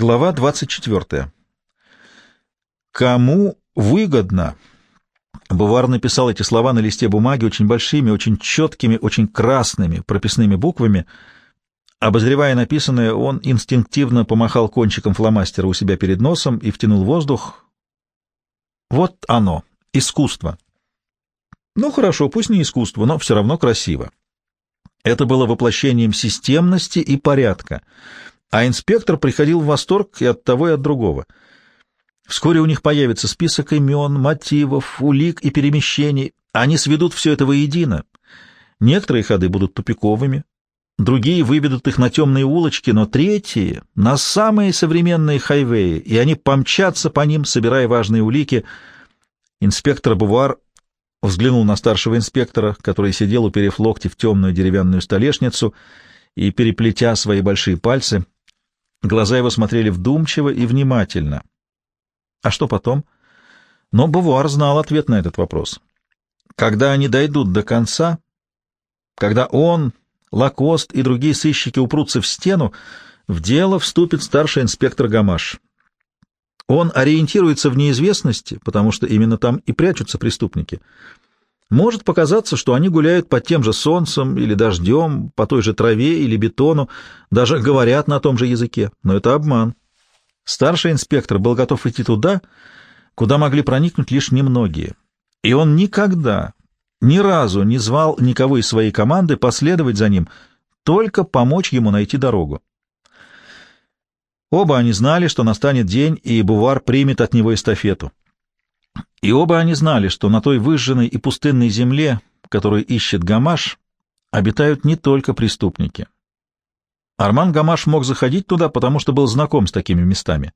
Глава 24. Кому выгодно? Бувар написал эти слова на листе бумаги очень большими, очень четкими, очень красными прописными буквами. Обозревая написанное, он инстинктивно помахал кончиком фломастера у себя перед носом и втянул воздух. Вот оно, искусство. Ну хорошо, пусть не искусство, но все равно красиво. Это было воплощением системности и порядка — а инспектор приходил в восторг и от того, и от другого. Вскоре у них появится список имен, мотивов, улик и перемещений. Они сведут все это воедино. Некоторые ходы будут тупиковыми, другие выведут их на темные улочки, но третьи — на самые современные хайвеи, и они помчатся по ним, собирая важные улики. Инспектор Бувар взглянул на старшего инспектора, который сидел, уперев локти в темную деревянную столешницу и переплетя свои большие пальцы — Глаза его смотрели вдумчиво и внимательно. А что потом? Но Бувуар знал ответ на этот вопрос. Когда они дойдут до конца, когда он, Лакост и другие сыщики упрутся в стену, в дело вступит старший инспектор Гамаш. Он ориентируется в неизвестности, потому что именно там и прячутся преступники. Может показаться, что они гуляют под тем же солнцем или дождем, по той же траве или бетону, даже говорят на том же языке, но это обман. Старший инспектор был готов идти туда, куда могли проникнуть лишь немногие. И он никогда, ни разу не звал никого из своей команды последовать за ним, только помочь ему найти дорогу. Оба они знали, что настанет день, и Бувар примет от него эстафету. И оба они знали, что на той выжженной и пустынной земле, которую ищет Гамаш, обитают не только преступники. Арман Гамаш мог заходить туда, потому что был знаком с такими местами.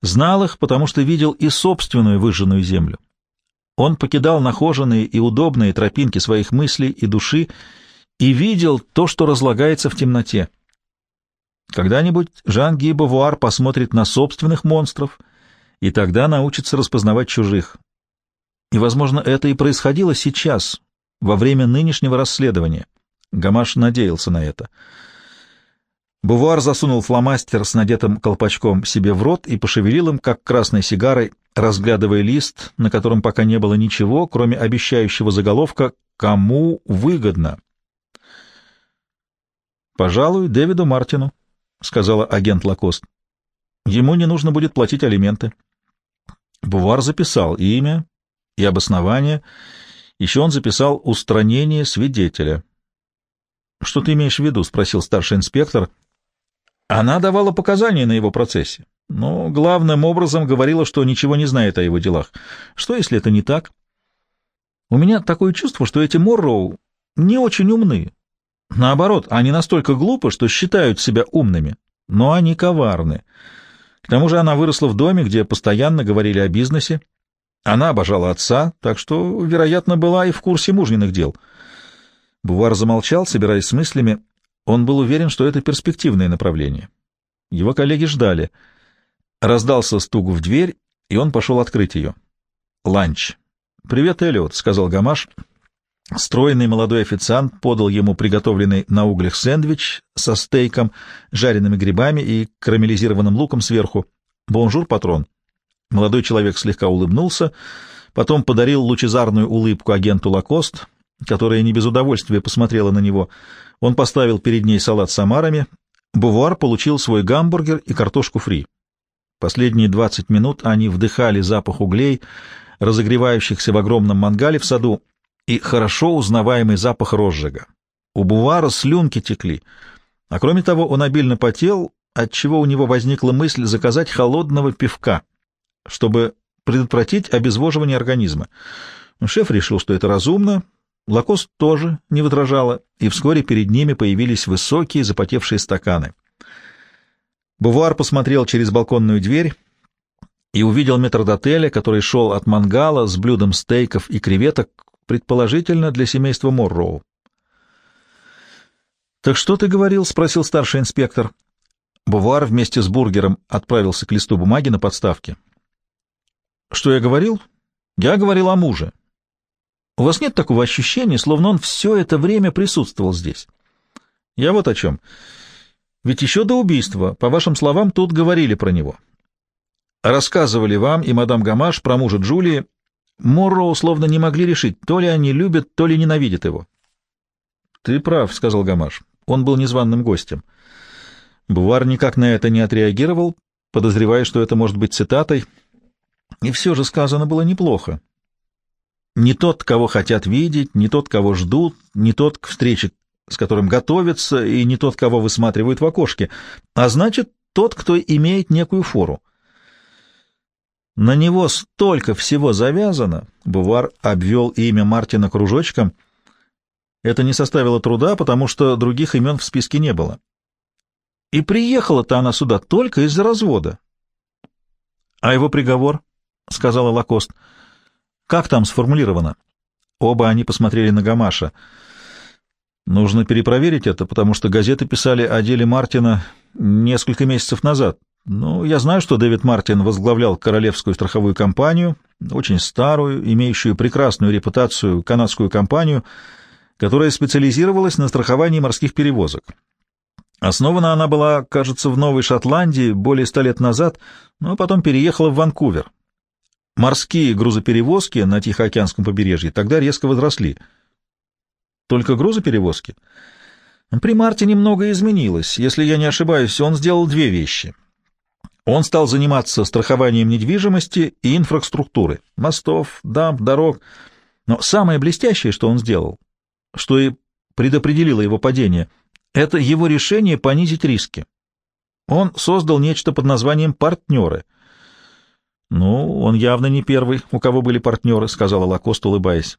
Знал их, потому что видел и собственную выжженную землю. Он покидал нахоженные и удобные тропинки своих мыслей и души и видел то, что разлагается в темноте. Когда-нибудь Жан Ги Бавуар посмотрит на собственных монстров — и тогда научится распознавать чужих. И, возможно, это и происходило сейчас, во время нынешнего расследования. Гамаш надеялся на это. Бувуар засунул фломастер с надетым колпачком себе в рот и пошевелил им, как красной сигарой, разглядывая лист, на котором пока не было ничего, кроме обещающего заголовка «Кому выгодно?». «Пожалуй, Дэвиду Мартину», — сказала агент Лакост. «Ему не нужно будет платить алименты». Бувар записал имя и обоснование, еще он записал устранение свидетеля. — Что ты имеешь в виду? — спросил старший инспектор. Она давала показания на его процессе, но главным образом говорила, что ничего не знает о его делах. Что, если это не так? У меня такое чувство, что эти Морроу не очень умны. Наоборот, они настолько глупы, что считают себя умными, но они коварны. К тому же она выросла в доме, где постоянно говорили о бизнесе. Она обожала отца, так что, вероятно, была и в курсе мужниных дел. Бувар замолчал, собираясь с мыслями. Он был уверен, что это перспективное направление. Его коллеги ждали. Раздался стук в дверь, и он пошел открыть ее. «Ланч». «Привет, Эллиот», — сказал Гамаш. Стройный молодой официант подал ему приготовленный на углях сэндвич со стейком, жареными грибами и карамелизированным луком сверху. «Bonjour, patron». Молодой человек слегка улыбнулся, потом подарил лучезарную улыбку агенту Лакост, которая не без удовольствия посмотрела на него. Он поставил перед ней салат с омарами. Бовуар получил свой гамбургер и картошку фри. Последние двадцать минут они вдыхали запах углей, разогревающихся в огромном мангале в саду, и хорошо узнаваемый запах розжига. У Бувара слюнки текли, а кроме того он обильно потел, отчего у него возникла мысль заказать холодного пивка, чтобы предотвратить обезвоживание организма. Шеф решил, что это разумно, Лакост тоже не возражала, и вскоре перед ними появились высокие запотевшие стаканы. Бувар посмотрел через балконную дверь и увидел метрдотеля, который шел от мангала с блюдом стейков и креветок предположительно для семейства Морроу. «Так что ты говорил?» — спросил старший инспектор. Бувар вместе с бургером отправился к листу бумаги на подставке. «Что я говорил?» «Я говорил о муже. У вас нет такого ощущения, словно он все это время присутствовал здесь?» «Я вот о чем. Ведь еще до убийства, по вашим словам, тут говорили про него. Рассказывали вам и мадам Гамаш про мужа Джулии. Морроу словно не могли решить, то ли они любят, то ли ненавидят его. — Ты прав, — сказал Гамаш. Он был незваным гостем. Бувар никак на это не отреагировал, подозревая, что это может быть цитатой. И все же сказано было неплохо. Не тот, кого хотят видеть, не тот, кого ждут, не тот, к встрече с которым готовятся, и не тот, кого высматривают в окошке, а значит, тот, кто имеет некую фору. На него столько всего завязано, Бувар обвел имя Мартина кружочком. Это не составило труда, потому что других имен в списке не было. И приехала-то она сюда только из-за развода. — А его приговор? — сказала Лакост. — Как там сформулировано? Оба они посмотрели на Гамаша. Нужно перепроверить это, потому что газеты писали о деле Мартина несколько месяцев назад. Ну, я знаю, что Дэвид Мартин возглавлял королевскую страховую компанию, очень старую, имеющую прекрасную репутацию канадскую компанию, которая специализировалась на страховании морских перевозок. Основана она была, кажется, в Новой Шотландии более ста лет назад, но потом переехала в Ванкувер. Морские грузоперевозки на Тихоокеанском побережье тогда резко возросли. Только грузоперевозки? При Марте немного изменилось. Если я не ошибаюсь, он сделал две вещи. Он стал заниматься страхованием недвижимости и инфраструктуры, мостов, дамб, дорог. Но самое блестящее, что он сделал, что и предопределило его падение — это его решение понизить риски. Он создал нечто под названием «партнеры». «Ну, он явно не первый, у кого были партнеры», — сказала Лакост, улыбаясь.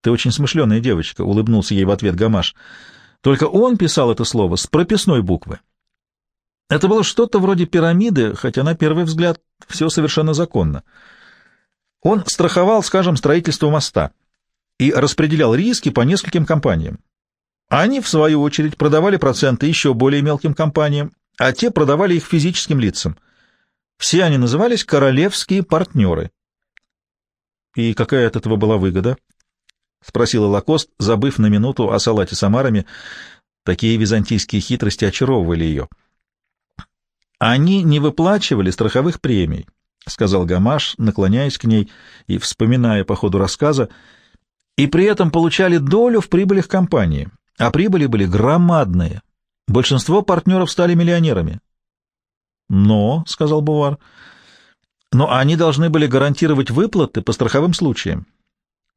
«Ты очень смышленая девочка», — улыбнулся ей в ответ Гамаш. «Только он писал это слово с прописной буквы. Это было что-то вроде пирамиды, хотя на первый взгляд все совершенно законно. Он страховал, скажем, строительство моста и распределял риски по нескольким компаниям. Они, в свою очередь, продавали проценты еще более мелким компаниям, а те продавали их физическим лицам. Все они назывались королевские партнеры. «И какая от этого была выгода?» — спросила Лакост, забыв на минуту о салате с омарами. Такие византийские хитрости очаровывали ее. «Они не выплачивали страховых премий», — сказал Гамаш, наклоняясь к ней и вспоминая по ходу рассказа, «и при этом получали долю в прибылях компании» а прибыли были громадные. Большинство партнеров стали миллионерами. «Но», — сказал Бувар, — «но они должны были гарантировать выплаты по страховым случаям».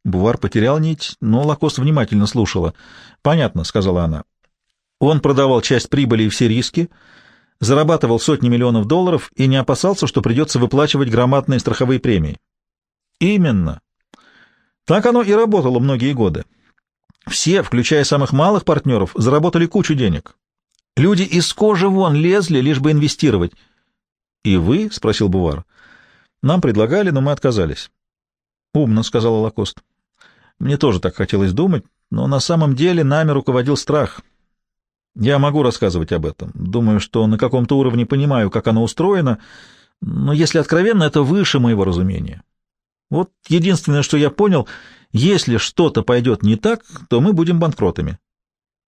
Бувар потерял нить, но Лакост внимательно слушала. «Понятно», — сказала она. «Он продавал часть прибыли и все риски, зарабатывал сотни миллионов долларов и не опасался, что придется выплачивать громадные страховые премии». «Именно. Так оно и работало многие годы. Все, включая самых малых партнеров, заработали кучу денег. Люди из кожи вон лезли, лишь бы инвестировать. — И вы? — спросил Бувар. — Нам предлагали, но мы отказались. — Умно, — сказала Лакост. — Мне тоже так хотелось думать, но на самом деле нами руководил страх. Я могу рассказывать об этом. Думаю, что на каком-то уровне понимаю, как оно устроено, но, если откровенно, это выше моего разумения. Вот единственное, что я понял — если что-то пойдет не так, то мы будем банкротами.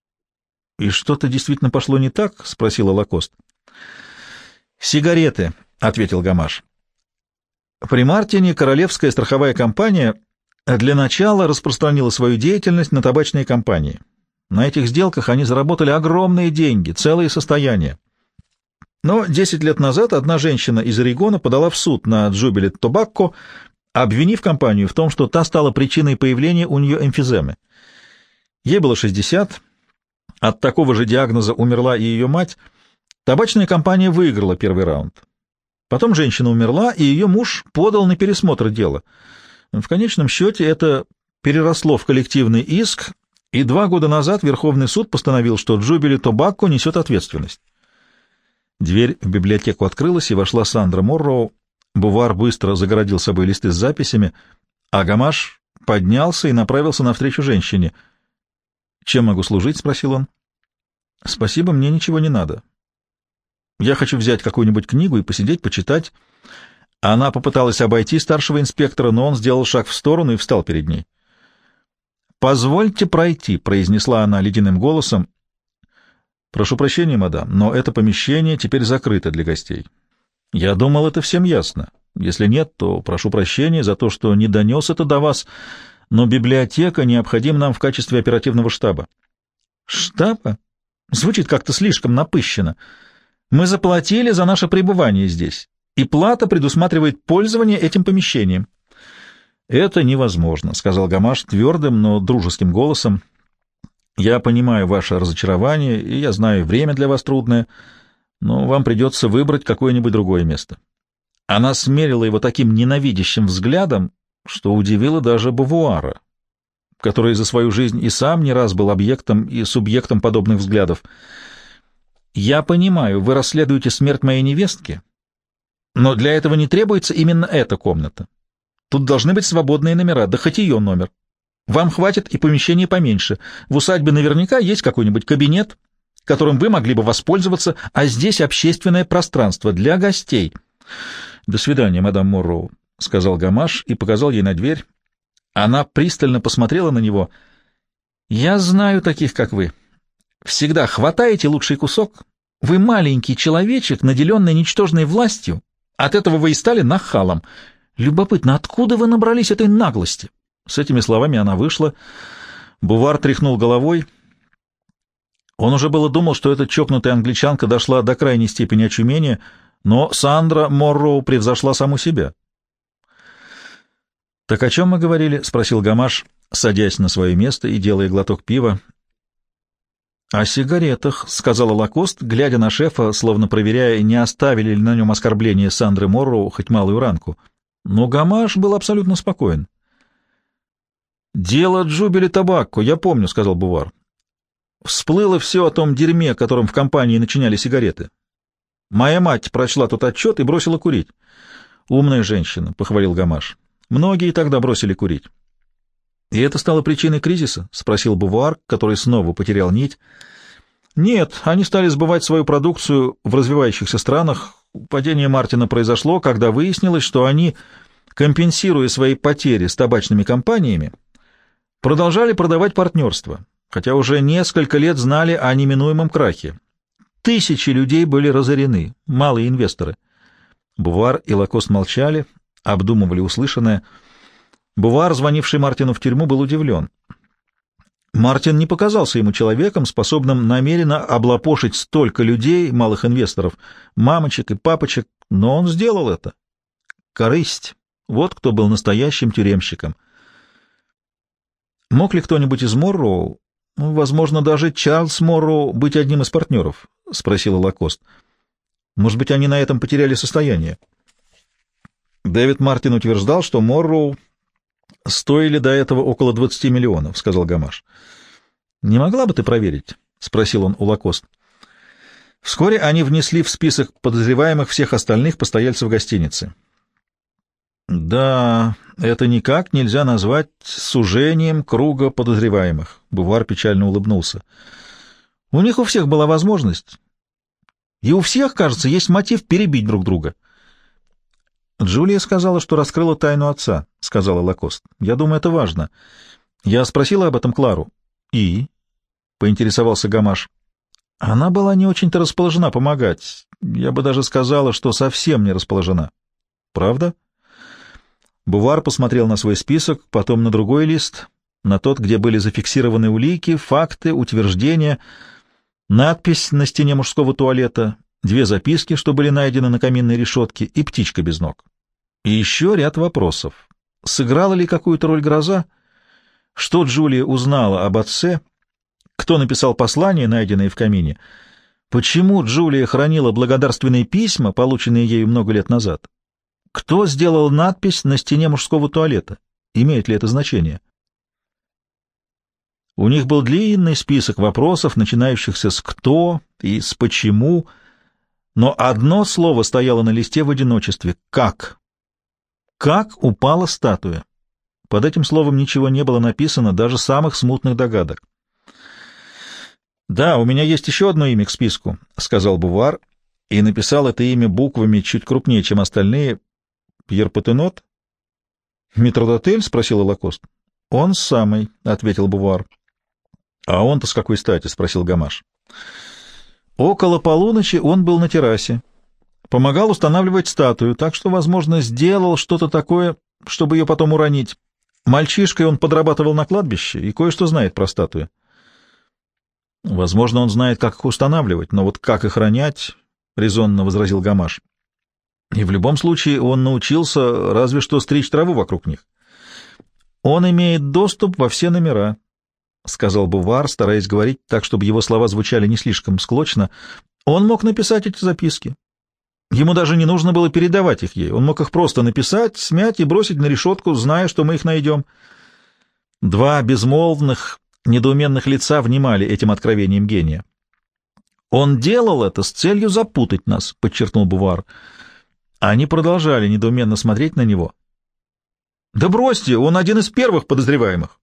— И что-то действительно пошло не так? — спросила Лакост. — Сигареты, — ответил Гамаш. При Мартине королевская страховая компания для начала распространила свою деятельность на табачные компании. На этих сделках они заработали огромные деньги, целые состояния. Но 10 лет назад одна женщина из Орегона подала в суд на Джубилет Тобакко обвинив компанию в том, что та стала причиной появления у нее эмфиземы. Ей было 60, от такого же диагноза умерла и ее мать. Табачная компания выиграла первый раунд. Потом женщина умерла, и ее муж подал на пересмотр дела. В конечном счете это переросло в коллективный иск, и два года назад Верховный суд постановил, что Джубили Тобакко несет ответственность. Дверь в библиотеку открылась, и вошла Сандра Морроу. Бувар быстро загородил собой листы с записями, а Гамаш поднялся и направился навстречу женщине. «Чем могу служить?» — спросил он. «Спасибо, мне ничего не надо. Я хочу взять какую-нибудь книгу и посидеть, почитать». Она попыталась обойти старшего инспектора, но он сделал шаг в сторону и встал перед ней. «Позвольте пройти», — произнесла она ледяным голосом. Прошу прощения, мадам, но это помещение теперь закрыто для гостей. Я думал, это всем ясно. Если нет, то прошу прощения за то, что не донес это до вас, но библиотека необходима нам в качестве оперативного штаба. Штаба? Звучит как-то слишком напыщенно. Мы заплатили за наше пребывание здесь, и плата предусматривает пользование этим помещением. Это невозможно, сказал Гамаш твердым, но дружеским голосом. Я понимаю ваше разочарование, и я знаю, время для вас трудное, но вам придется выбрать какое-нибудь другое место. Она смерила его таким ненавидящим взглядом, что удивило даже Бавуара, который за свою жизнь и сам не раз был объектом и субъектом подобных взглядов. «Я понимаю, вы расследуете смерть моей невестки, но для этого не требуется именно эта комната. Тут должны быть свободные номера, да хоть ее номер. Вам хватит и помещения поменьше. В усадьбе наверняка есть какой-нибудь кабинет, которым вы могли бы воспользоваться, а здесь общественное пространство для гостей». «До свидания, мадам Морроу», — сказал Гамаш и показал ей на дверь. Она пристально посмотрела на него. «Я знаю таких, как вы. Всегда хватаете лучший кусок. Вы маленький человечек, наделенный ничтожной властью. От этого вы и стали нахалом. Любопытно, откуда вы набрались этой наглости?» С этими словами она вышла. Бувар тряхнул головой. Он уже было думал, что эта чокнутая англичанка дошла до крайней степени очумения, но Сандра Морроу превзошла саму себя. «Так о чем мы говорили?» — спросил Гамаш, садясь на свое место и делая глоток пива. «О сигаретах», — сказала Лакост, глядя на шефа, словно проверяя, не оставили ли на нем оскорбление Сандры Морроу хоть малую ранку. Но Гамаш был абсолютно спокоен. «Дело Джубили Табакко, я помню», — сказал Бувар. «Всплыло все о том дерьме, которым в компании начиняли сигареты. Моя мать прочла тот отчет и бросила курить». «Умная женщина», — похвалил Гамаш. Многие тогда бросили курить. — И это стало причиной кризиса? — спросил Бувуар, который снова потерял нить. — Нет, они стали сбывать свою продукцию в развивающихся странах. Падение Мартина произошло, когда выяснилось, что они, компенсируя свои потери с табачными компаниями, продолжали продавать партнерство, хотя уже несколько лет знали о неминуемом крахе. Тысячи людей были разорены, малые инвесторы. Бувар и Лакост молчали, обдумывали услышанное. Бувар, звонивший Мартину в тюрьму, был удивлен. Мартин не показался ему человеком, способным намеренно облапошить столько людей, малых инвесторов, мамочек и папочек, но он сделал это. Корысть. Вот кто был настоящим тюремщиком. Мог ли кто-нибудь из Морроу, ну, возможно, даже Чарльз Морроу, быть одним из партнеров? — спросила Лакост. — Может быть, они на этом потеряли состояние? — Дэвид Мартин утверждал, что Морроу стоили до этого около 20 миллионов, — сказал Гамаш. — Не могла бы ты проверить? — спросил он у Лакост. Вскоре они внесли в список подозреваемых всех остальных постояльцев гостиницы. «Да, это никак нельзя назвать сужением круга подозреваемых», — Бувар печально улыбнулся. «У них у всех была возможность, и у всех, кажется, есть мотив перебить друг друга». «Джулия сказала, что раскрыла тайну отца», — сказала Лакост. «Я думаю, это важно. Я спросила об этом Клару». «И?» — поинтересовался Гамаш. «Она была не очень-то расположена помогать. Я бы даже сказала, что совсем не расположена». «Правда?» Бувар посмотрел на свой список, потом на другой лист, на тот, где были зафиксированы улики, факты, утверждения, надпись на стене мужского туалета, две записки, что были найдены на каминной решетке, и птичка без ног. И еще ряд вопросов. Сыграла ли какую-то роль гроза? Что Джулия узнала об отце? Кто написал послание, найденное в камине? Почему Джулия хранила благодарственные письма, полученные ею много лет назад? Кто сделал надпись на стене мужского туалета? Имеет ли это значение? У них был длинный список вопросов, начинающихся с «кто» и с «почему», но одно слово стояло на листе в одиночестве — «как». Как упала статуя? Под этим словом ничего не было написано, даже самых смутных догадок. «Да, у меня есть еще одно имя к списку», — сказал Бувар, и написал это имя буквами чуть крупнее, чем остальные. «Пьер Патенот?» «Метродотель?» — спросил Лакост. «Он самый», — ответил Бувар. «А он-то с какой стати?» — спросил Гамаш. Около полуночи он был на террасе. Помогал устанавливать статую, так что, возможно, сделал что-то такое, чтобы ее потом уронить. Мальчишкой он подрабатывал на кладбище и кое-что знает про статуи. Возможно, он знает, как их устанавливать, но вот как их ронять, — резонно возразил Гамаш. И в любом случае он научился разве что стричь траву вокруг них. Он имеет доступ во все номера, — сказал Бувар, стараясь говорить так, чтобы его слова звучали не слишком склочно. Он мог написать эти записки. Ему даже не нужно было передавать их ей. Он мог их просто написать, смять и бросить на решетку, зная, что мы их найдем. Два безмолвных, недоуменных лица внимали этим откровением гения. «Он делал это с целью запутать нас», — подчеркнул Бувар. Они продолжали недоуменно смотреть на него. «Да бросьте, он один из первых подозреваемых.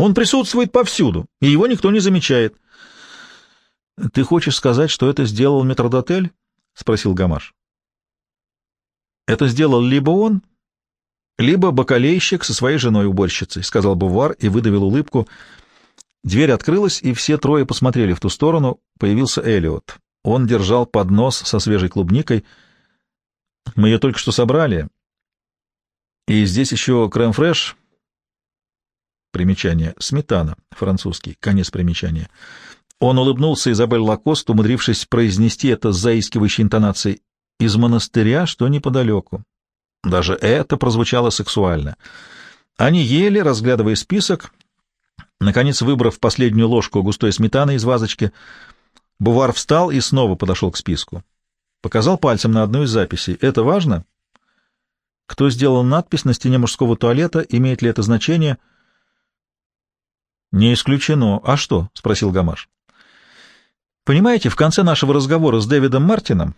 Он присутствует повсюду, и его никто не замечает». «Ты хочешь сказать, что это сделал метродотель?» — спросил Гамаш. Это сделал либо он, либо бакалейщик со своей женой-уборщицей, — сказал Бувар и выдавил улыбку. Дверь открылась, и все трое посмотрели в ту сторону. Появился Элиот. Он держал поднос со свежей клубникой. Мы ее только что собрали. И здесь еще крем-фреш. Примечание. Сметана. Французский. Конец примечания. Он улыбнулся Изабель Лакост, умудрившись произнести это с заискивающей интонацией из монастыря, что неподалеку. Даже это прозвучало сексуально. Они ели, разглядывая список. Наконец, выбрав последнюю ложку густой сметаны из вазочки, Бувар встал и снова подошел к списку. Показал пальцем на одну из записей. «Это важно?» Кто сделал надпись на стене мужского туалета, имеет ли это значение? «Не исключено. А что?» — спросил Гамаш. «Понимаете, в конце нашего разговора с Дэвидом Мартином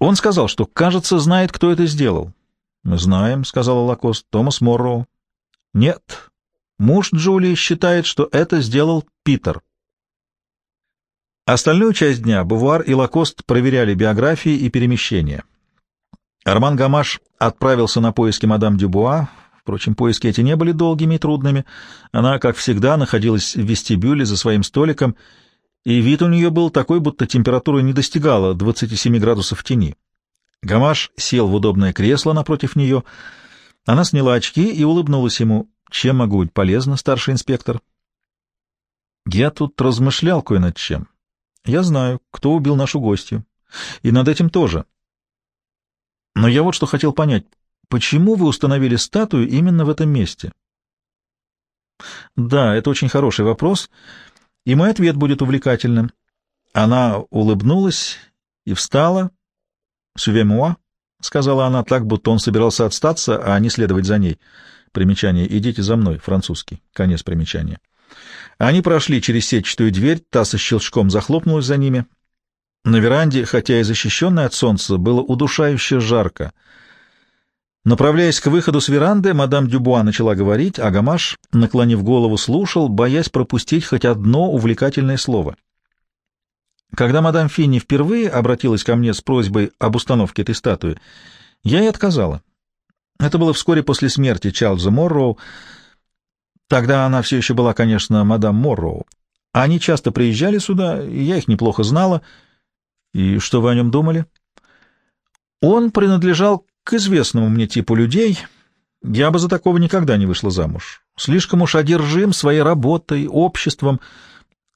он сказал, что, кажется, знает, кто это сделал. — Мы знаем, — сказала Лакост, — Томас Морроу. — Нет. Муж Джулии считает, что это сделал Питер. Остальную часть дня Бувар и Лакост проверяли биографии и перемещения. Арман Гамаш отправился на поиски мадам Дюбуа. Впрочем, поиски эти не были долгими и трудными. Она, как всегда, находилась в вестибюле за своим столиком и вид у нее был такой, будто температура не достигала 27 градусов в тени. Гамаш сел в удобное кресло напротив нее. Она сняла очки и улыбнулась ему. «Чем могу быть полезна, старший инспектор?» «Я тут размышлял кое над чем. Я знаю, кто убил нашу гостью. И над этим тоже. Но я вот что хотел понять. Почему вы установили статую именно в этом месте?» «Да, это очень хороший вопрос» и мой ответ будет увлекательным. Она улыбнулась и встала. «Сувемуа», — сказала она так, будто он собирался отстаться, а не следовать за ней. Примечание «Идите за мной», французский. Конец примечания. Они прошли через сетчатую дверь, та со щелчком захлопнулась за ними. На веранде, хотя и защищенной от солнца, было удушающе жарко — Направляясь к выходу с веранды, мадам Дюбуа начала говорить, а Гамаш, наклонив голову, слушал, боясь пропустить хоть одно увлекательное слово. Когда мадам Финни впервые обратилась ко мне с просьбой об установке этой статуи, я и отказала. Это было вскоре после смерти Чарльза Морроу. Тогда она все еще была, конечно, мадам Морроу. Они часто приезжали сюда, и я их неплохо знала. И что вы о нем думали? Он принадлежал к известному мне типу людей я бы за такого никогда не вышла замуж. Слишком уж одержим своей работой, обществом.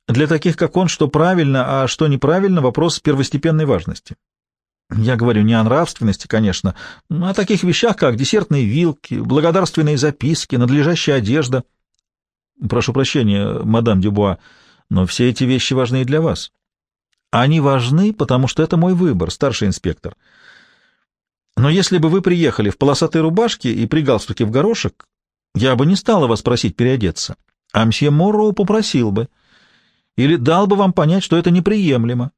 Для таких, как он, что правильно, а что неправильно — вопрос первостепенной важности. Я говорю не о нравственности, конечно, но о таких вещах, как десертные вилки, благодарственные записки, надлежащая одежда. Прошу прощения, мадам Дюбуа, но все эти вещи важны и для вас. Они важны, потому что это мой выбор, старший инспектор. — но если бы вы приехали в полосатой рубашке и при галстуке в горошек, я бы не стала вас просить переодеться, а мсье Морроу попросил бы. Или дал бы вам понять, что это неприемлемо.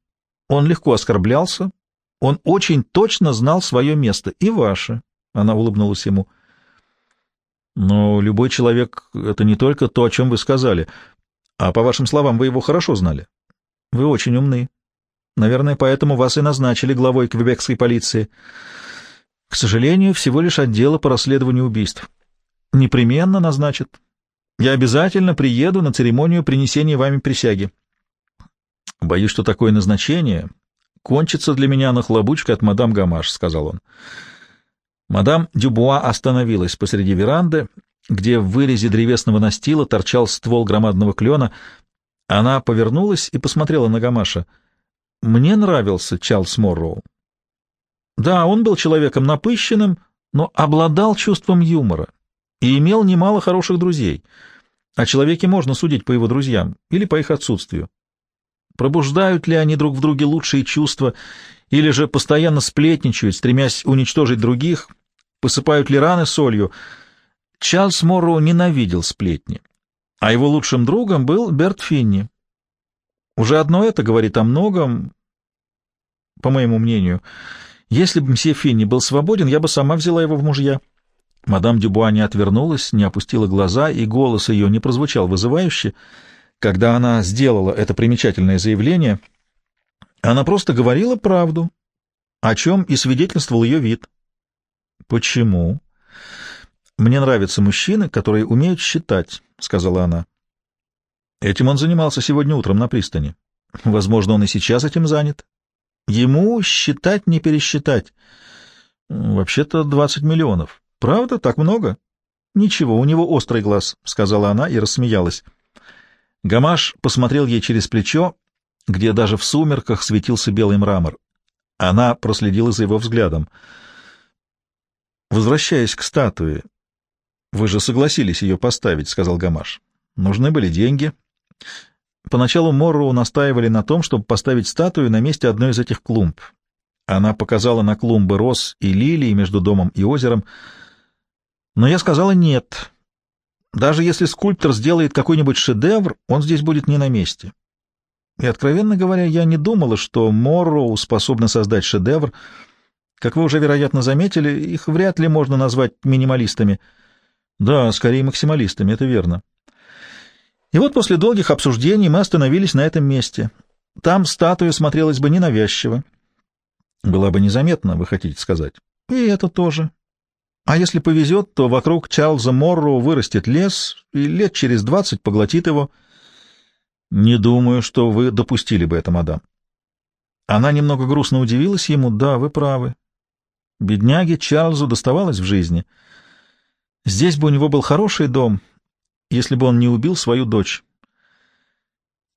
Он легко оскорблялся, он очень точно знал свое место, и ваше. Она улыбнулась ему. Но любой человек — это не только то, о чем вы сказали, а, по вашим словам, вы его хорошо знали. Вы очень умны. Наверное, поэтому вас и назначили главой квебекской полиции. К сожалению, всего лишь отдела по расследованию убийств. Непременно назначат. Я обязательно приеду на церемонию принесения вами присяги. Боюсь, что такое назначение кончится для меня нахлобучкой от мадам Гамаш, — сказал он. Мадам Дюбуа остановилась посреди веранды, где в вырезе древесного настила торчал ствол громадного клена. Она повернулась и посмотрела на Гамаша. «Мне нравился Чарльз Морроу. Да, он был человеком напыщенным, но обладал чувством юмора и имел немало хороших друзей. О человеке можно судить по его друзьям или по их отсутствию. Пробуждают ли они друг в друге лучшие чувства или же постоянно сплетничают, стремясь уничтожить других, посыпают ли раны солью. Чарльз Морроу ненавидел сплетни, а его лучшим другом был Берт Финни. Уже одно это говорит о многом, по моему мнению. Если бы мсье Финни был свободен, я бы сама взяла его в мужья. Мадам Дюбуа не отвернулась, не опустила глаза, и голос ее не прозвучал вызывающе. Когда она сделала это примечательное заявление, она просто говорила правду, о чем и свидетельствовал ее вид. «Почему?» «Мне нравятся мужчины, которые умеют считать», — сказала она. Этим он занимался сегодня утром на пристани. Возможно, он и сейчас этим занят. Ему считать не пересчитать. Вообще-то двадцать миллионов. Правда? Так много? Ничего, у него острый глаз, — сказала она и рассмеялась. Гамаш посмотрел ей через плечо, где даже в сумерках светился белый мрамор. Она проследила за его взглядом — Возвращаясь к статуе, вы же согласились ее поставить, — сказал Гамаш. Нужны были деньги. Поначалу Морроу настаивали на том, чтобы поставить статую на месте одной из этих клумб. Она показала на клумбы роз и лилии между домом и озером. Но я сказала нет. Даже если скульптор сделает какой-нибудь шедевр, он здесь будет не на месте. И, откровенно говоря, я не думала, что Морроу способна создать шедевр — как вы уже, вероятно, заметили, их вряд ли можно назвать минималистами. Да, скорее максималистами, это верно. И вот после долгих обсуждений мы остановились на этом месте. Там статуя смотрелась бы ненавязчиво. Была бы незаметна, вы хотите сказать. И это тоже. А если повезет, то вокруг Чарльза Морроу вырастет лес, и лет через двадцать поглотит его. Не думаю, что вы допустили бы это, мадам. Она немного грустно удивилась ему. Да, вы правы. Бедняге Чарльзу доставалось в жизни. Здесь бы у него был хороший дом, если бы он не убил свою дочь.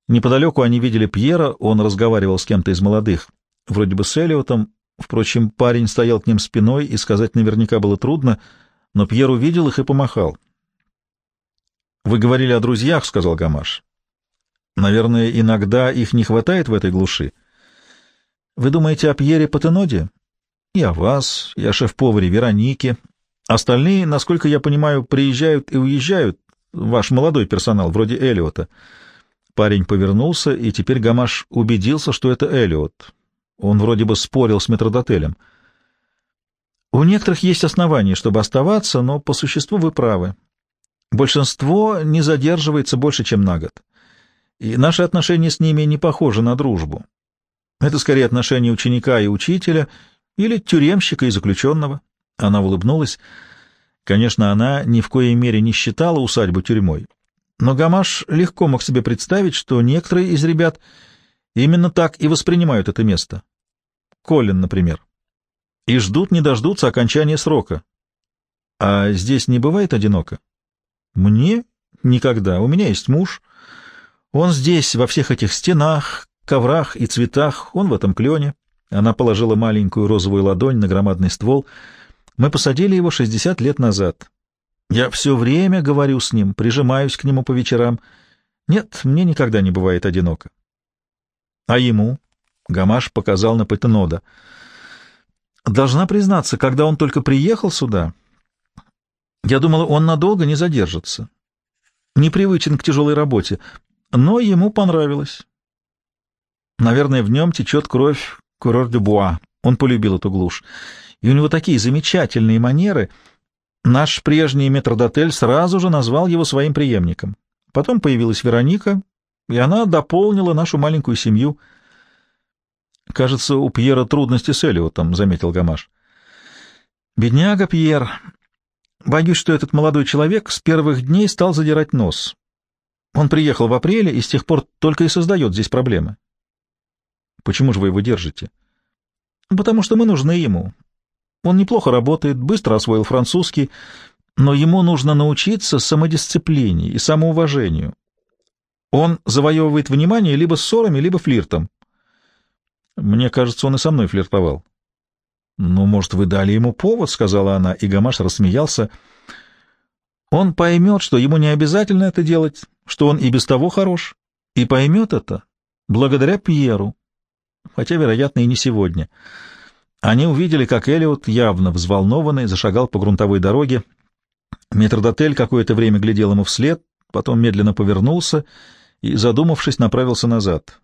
Неподалеку они видели Пьера, он разговаривал с кем-то из молодых, вроде бы с Элиотом. Впрочем, парень стоял к ним спиной, и сказать наверняка было трудно, но Пьер увидел их и помахал. «Вы говорили о друзьях», — сказал Гамаш. «Наверное, иногда их не хватает в этой глуши. Вы думаете о Пьере Патеноде?» И о вас, и о шеф-поваре Веронике. Остальные, насколько я понимаю, приезжают и уезжают, ваш молодой персонал, вроде Элиота. Парень повернулся, и теперь Гамаш убедился, что это Элиот. Он вроде бы спорил с метродотелем. У некоторых есть основания, чтобы оставаться, но по существу вы правы. Большинство не задерживается больше, чем на год. И наши отношения с ними не похожи на дружбу. Это скорее отношения ученика и учителя — или тюремщика и заключенного. Она улыбнулась. Конечно, она ни в коей мере не считала усадьбу тюрьмой. Но Гамаш легко мог себе представить, что некоторые из ребят именно так и воспринимают это место. Колин, например. И ждут не дождутся окончания срока. А здесь не бывает одиноко? Мне? Никогда. У меня есть муж. Он здесь, во всех этих стенах, коврах и цветах, он в этом клене. Она положила маленькую розовую ладонь на громадный ствол. Мы посадили его шестьдесят лет назад. Я все время говорю с ним, прижимаюсь к нему по вечерам. Нет, мне никогда не бывает одиноко. А ему? Гамаш показал на Петенода. Должна признаться, когда он только приехал сюда, я думала, он надолго не задержится. Непривычен к тяжелой работе, но ему понравилось. Наверное, в нем течет кровь курор де Буа. Он полюбил эту глушь. И у него такие замечательные манеры. Наш прежний метрдотель сразу же назвал его своим преемником. Потом появилась Вероника, и она дополнила нашу маленькую семью. «Кажется, у Пьера трудности с Элиотом», — заметил Гамаш. «Бедняга Пьер. Боюсь, что этот молодой человек с первых дней стал задирать нос. Он приехал в апреле и с тех пор только и создает здесь проблемы. Почему же вы его держите? Потому что мы нужны ему. Он неплохо работает, быстро освоил французский, но ему нужно научиться самодисциплине и самоуважению. Он завоевывает внимание либо ссорами, либо флиртом. Мне кажется, он и со мной флиртовал. «Ну, может, вы дали ему повод?» — сказала она, и Гамаш рассмеялся. «Он поймет, что ему не обязательно это делать, что он и без того хорош, и поймет это благодаря Пьеру, хотя, вероятно, и не сегодня». Они увидели, как Элиот, явно взволнованный, зашагал по грунтовой дороге. Метрдотель какое-то время глядел ему вслед, потом медленно повернулся и, задумавшись, направился назад.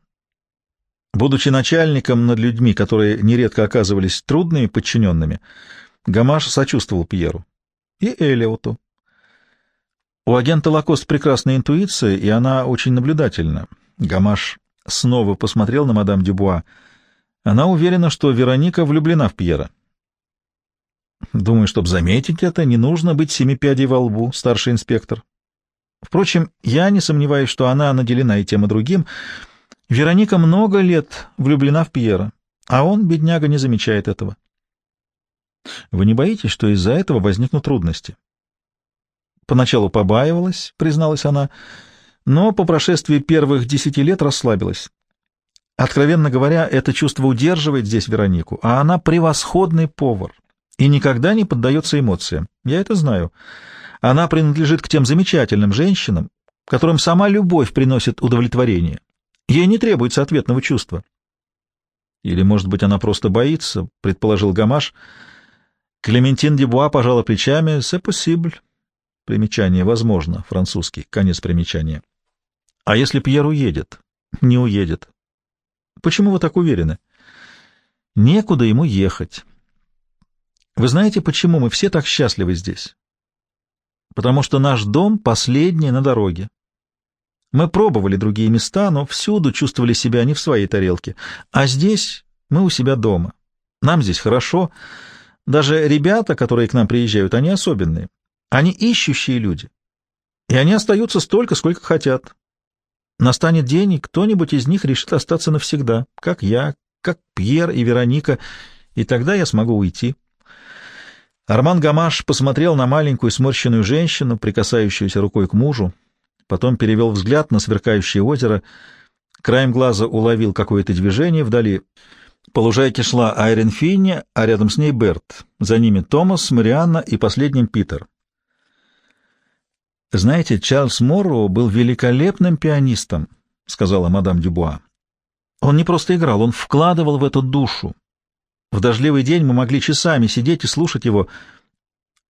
Будучи начальником над людьми, которые нередко оказывались трудными подчиненными, Гамаш сочувствовал Пьеру и Элиоту. У агента Лакост прекрасная интуиция, и она очень наблюдательна. Гамаш снова посмотрел на мадам Дюбуа. Она уверена, что Вероника влюблена в Пьера. Думаю, чтобы заметить это, не нужно быть семи пядей во лбу, старший инспектор. Впрочем, я не сомневаюсь, что она наделена и тем, и другим, Вероника много лет влюблена в Пьера, а он, бедняга, не замечает этого. Вы не боитесь, что из-за этого возникнут трудности? Поначалу побаивалась, призналась она, но по прошествии первых десяти лет расслабилась. Откровенно говоря, это чувство удерживает здесь Веронику, а она превосходный повар и никогда не поддается эмоциям. Я это знаю. Она принадлежит к тем замечательным женщинам, которым сама любовь приносит удовлетворение. Ей не требуется ответного чувства. Или, может быть, она просто боится, — предположил Гамаш. Клементин Дебуа пожала плечами. «C'est possible». Примечание «возможно», французский, конец примечания. А если Пьер уедет? Не уедет. Почему вы так уверены? Некуда ему ехать. Вы знаете, почему мы все так счастливы здесь? Потому что наш дом последний на дороге. Мы пробовали другие места, но всюду чувствовали себя не в своей тарелке. А здесь мы у себя дома. Нам здесь хорошо. Даже ребята, которые к нам приезжают, они особенные. Они ищущие люди. И они остаются столько, сколько хотят. Настанет день, и кто-нибудь из них решит остаться навсегда, как я, как Пьер и Вероника, и тогда я смогу уйти. Арман Гамаш посмотрел на маленькую сморщенную женщину, прикасающуюся рукой к мужу потом перевел взгляд на сверкающее озеро, краем глаза уловил какое-то движение вдали. По лужайке шла Айрен Финни, а рядом с ней Берт, за ними Томас, Марианна и последним Питер. «Знаете, Чарльз Морроу был великолепным пианистом», — сказала мадам Дюбуа. «Он не просто играл, он вкладывал в эту душу. В дождливый день мы могли часами сидеть и слушать его.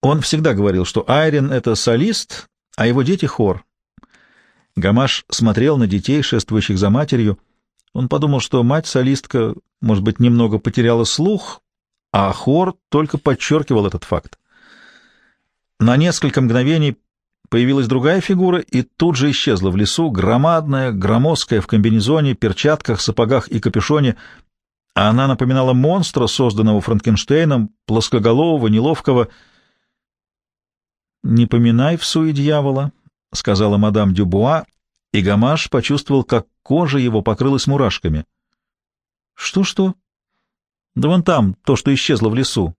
Он всегда говорил, что Айрен — это солист, а его дети — хор. Гамаш смотрел на детей, шествующих за матерью. Он подумал, что мать-солистка, может быть, немного потеряла слух, а хор только подчеркивал этот факт. На несколько мгновений появилась другая фигура и тут же исчезла в лесу, громадная, громоздкая в комбинезоне, перчатках, сапогах и капюшоне. Она напоминала монстра, созданного Франкенштейном, плоскоголового, неловкого. «Не поминай в суе дьявола», — сказала мадам Дюбуа, и Гамаш почувствовал, как кожа его покрылась мурашками. «Что-что?» «Да вон там, то, что исчезло в лесу».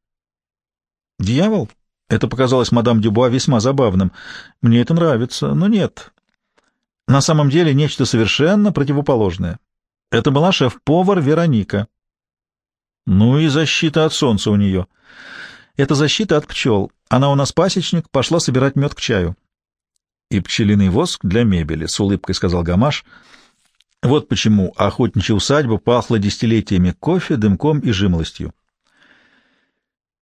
«Дьявол?» Это показалось мадам Дюбуа весьма забавным. «Мне это нравится, но нет. На самом деле нечто совершенно противоположное. Это была шеф-повар Вероника». «Ну и защита от солнца у нее». «Это защита от пчел. Она у нас пасечник, пошла собирать мед к чаю» и пчелиный воск для мебели, — с улыбкой сказал Гамаш. Вот почему охотничья усадьба пахла десятилетиями кофе, дымком и жимолостью.